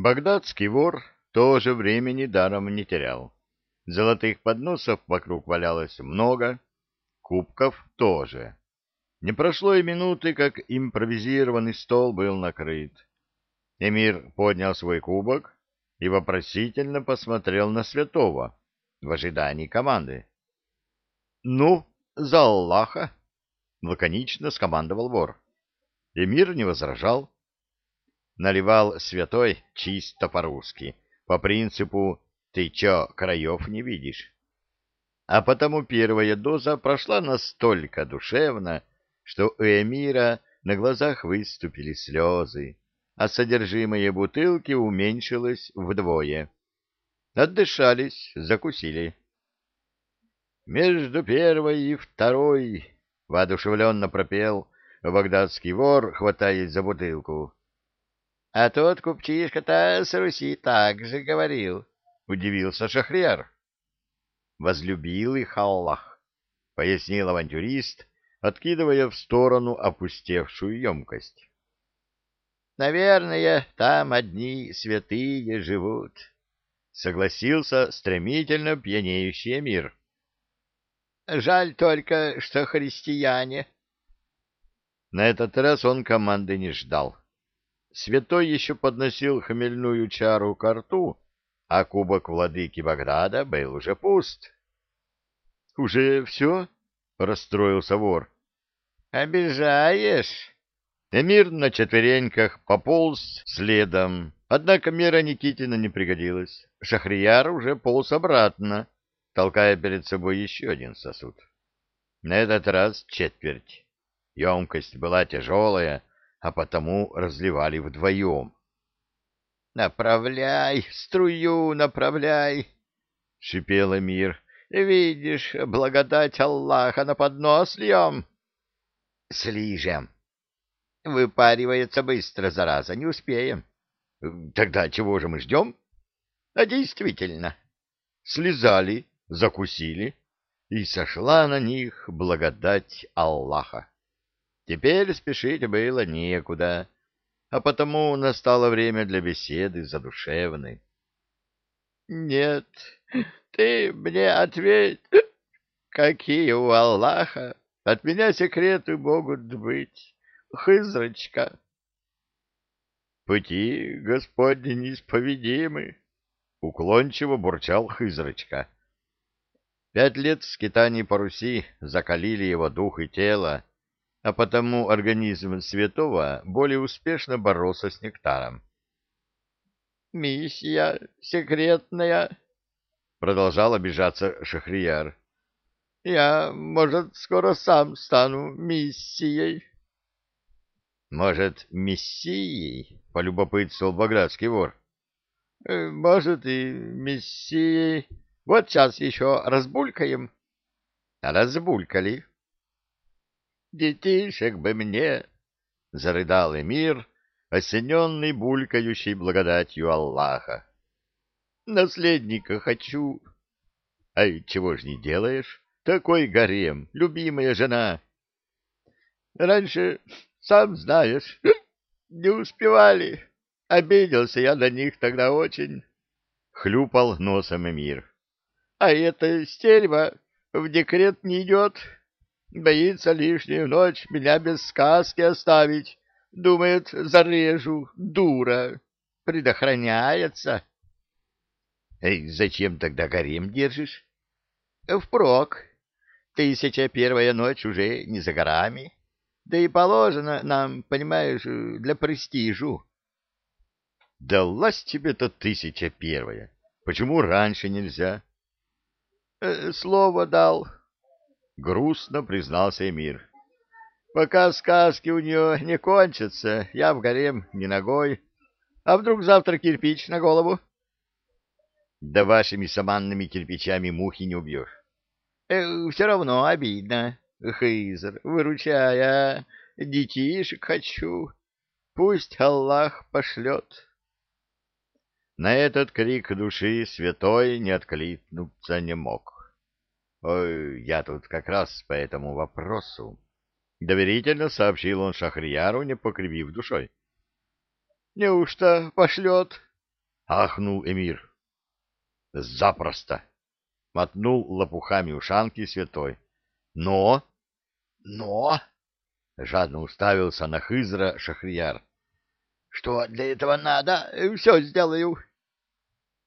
Багдадский вор тоже времени даром не терял. Золотых подносов вокруг валялось много, кубков тоже. Не прошло и минуты, как импровизированный стол был накрыт. Эмир поднял свой кубок и вопросительно посмотрел на святого в ожидании команды. — Ну, за Аллаха! — лаконично скомандовал вор. Эмир не возражал. Наливал святой чисто по-русски, по принципу «ты чё, краев не видишь?» А потому первая доза прошла настолько душевно, что у Эмира на глазах выступили слезы, а содержимое бутылки уменьшилось вдвое. Отдышались, закусили. «Между первой и второй», — воодушевленно пропел багдадский вор, хватаясь за бутылку. — А тот купчишка-то с Руси так же говорил, — удивился Шахрияр. — Возлюбил их Аллах, — пояснил авантюрист, откидывая в сторону опустевшую емкость. — Наверное, там одни святые живут, — согласился стремительно пьянеющий мир. — Жаль только, что христиане. На этот раз он команды не ждал. Святой еще подносил хмельную чару к рту, а кубок владыки Багдада был уже пуст. — Уже все? — расстроился вор. — Обижаешь? Эмир на четвереньках пополз следом, однако мера Никитина не пригодилась. Шахрияр уже полз обратно, толкая перед собой еще один сосуд. На этот раз четверть. Емкость была тяжелая, а потому разливали вдвоем. — Направляй, струю направляй, — шипел Эмир. — Видишь, благодать Аллаха на поднос льем. — Слижем. Выпаривается быстро, зараза, не успеем. — Тогда чего же мы ждем? — А действительно. Слезали, закусили, и сошла на них благодать Аллаха. Теперь спешить было некуда, а потому настало время для беседы задушевной. — Нет, ты мне ответь, какие у Аллаха от меня секреты могут быть, хызрочка? — Пути Господни неисповедимы, — уклончиво бурчал хызрочка. Пять лет скитаний по Руси закалили его дух и тело, а потому организм святого более успешно боролся с нектаром. «Миссия секретная», — продолжал обижаться Шахрияр. «Я, может, скоро сам стану миссией». «Может, мессией?» — полюбопытствовал Багратский вор. «Э, «Может, и мессией. Вот сейчас еще разбулькаем». «Разбулькали», Детишек бы мне! — зарыдал Эмир, осененный булькающей благодатью Аллаха. — Наследника хочу. — Ай, чего ж не делаешь? Такой гарем, любимая жена. — Раньше, сам знаешь, не успевали. Обиделся я на них тогда очень. Хлюпал носом Эмир. — А эта стерва в декрет не идет. — Боится лишнюю ночь меня без сказки оставить. Думает, зарежу, дура. Предохраняется. Эй, зачем тогда гарем держишь? Впрок. Тысяча первая ночь уже не за горами. Да и положено нам, понимаешь, для престижу. Далась тебе-то тысяча первая. Почему раньше нельзя? Э, слово дал, грустно признался Эмир. Пока сказки у нее не кончатся, я в гарем не ногой. А вдруг завтра кирпич на голову? Да вашими саманными кирпичами мухи не убьешь. Э, все равно обидно. Хызр, выручай, а детишек хочу. Пусть Аллах пошлет. На этот крик души святой не откликнуться не мог. Ой, я тут как раз по этому вопросу. Доверительно сообщил он Шахрияру, не покривив душой. Неужто пошлет? ахнул эмир. Запросто! Мотнул лопухами ушанки святой. Но... Но... Жадно уставился на Хызра Шахрияр. Что для этого надо? Все сделаю.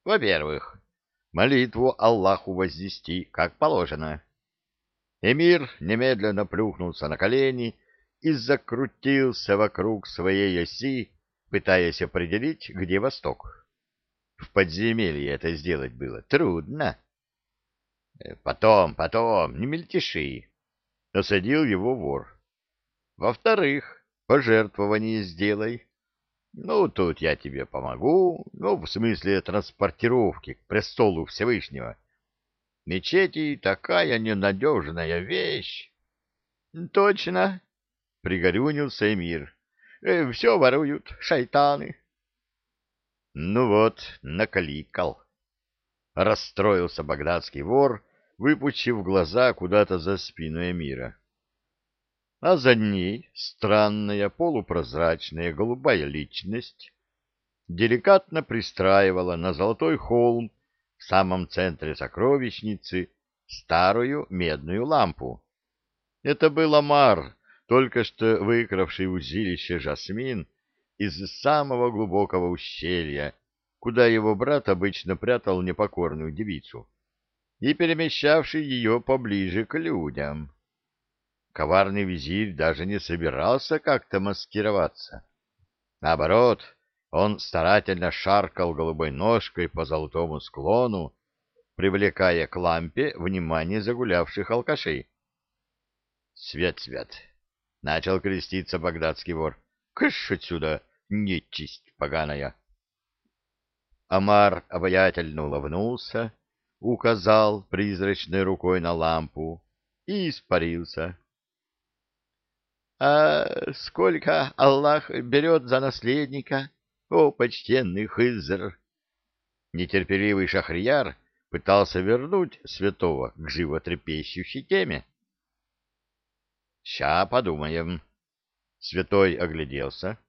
Во-первых, молитву Аллаху вознести, как положено. Эмир немедленно плюхнулся на колени и закрутился вокруг своей оси, пытаясь определить, где восток. В подземелье это сделать было трудно. Э, потом, потом, не мельтеши. Осадил его вор. Во-вторых, пожертвование сделай. Ну, тут я тебе помогу, ну, в смысле транспортировки к престолу Всевышнего. Мечети такая ненадежная вещь. — Точно, — пригорюнился Эмир. Э, — Все воруют, шайтаны. — Ну вот, накликал. Расстроился багдадский вор, выпучив глаза куда-то за спину Эмира. А за ней странная полупрозрачная голубая личность деликатно пристраивала на золотой холм в самом центре сокровищницы старую медную лампу. Это был Амар, только что выкравший узилище Жасмин из самого глубокого ущелья, куда его брат обычно прятал непокорную девицу, и перемещавший ее поближе к людям. Коварный визирь даже не собирался как-то маскироваться. Наоборот, он старательно шаркал голубой ножкой по золотому склону, привлекая к лампе внимание загулявших алкашей. «Свет, свет!» — начал креститься багдадский вор. «Кыш отсюда, нечисть поганая!» Амар обаятельно улыбнулся, указал призрачной рукой на лампу и испарился. «А сколько Аллах берет за наследника?» О, почтенный Хызр! Нетерпеливый Шахрияр пытался вернуть святого к животрепещущей теме. «Ща подумаем». Святой огляделся.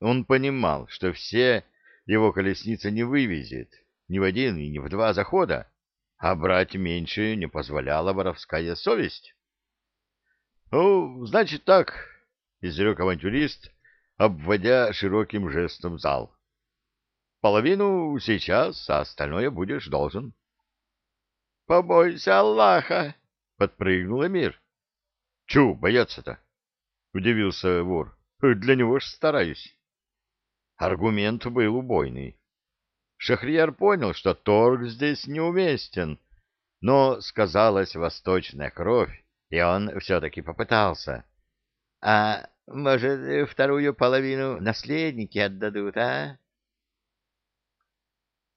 Он понимал, что все его колесница не вывезет ни в один и ни в два захода, а брать меньше не позволяла воровская совесть. — Ну, значит так, — изрек авантюрист, обводя широким жестом зал. Половину сейчас, а остальное будешь должен. — Побойся Аллаха! — подпрыгнул Эмир. — Чу, бояться-то? — удивился вор. — Для него ж стараюсь. Аргумент был убойный. Шахрияр понял, что торг здесь неуместен, но сказалась восточная кровь, и он все-таки попытался. — А может, вторую половину наследники отдадут, а?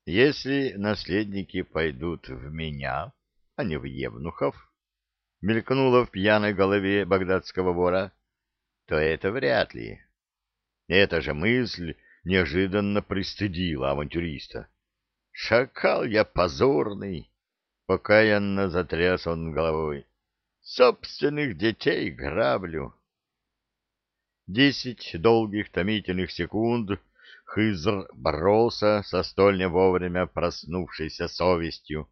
Если наследники пойдут в меня, а не в Евнухов, мелькнуло в пьяной голове багдадского вора, то это вряд ли. Эта же мысль неожиданно пристыдила авантюриста. «Шакал я позорный!» — покаянно затряс он головой. «Собственных детей граблю!» Десять долгих томительных секунд Хызр боролся со столь не вовремя проснувшейся совестью,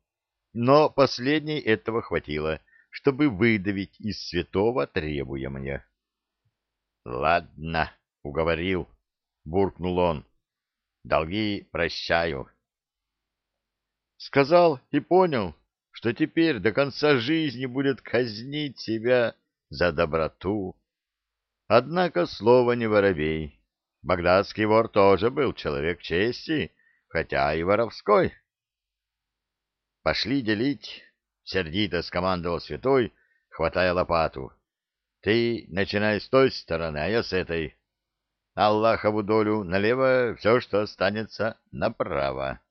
но последней этого хватило, чтобы выдавить из святого требуемое. — Ладно, — уговорил, — буркнул он, — долги прощаю. Сказал и понял, что теперь до конца жизни будет казнить себя за доброту, Однако слово не воробей. Багдадский вор тоже был человек чести, хотя и воровской. «Пошли делить!» — сердито скомандовал святой, хватая лопату. «Ты начинай с той стороны, а я с этой. Аллахову долю налево, все, что останется, направо».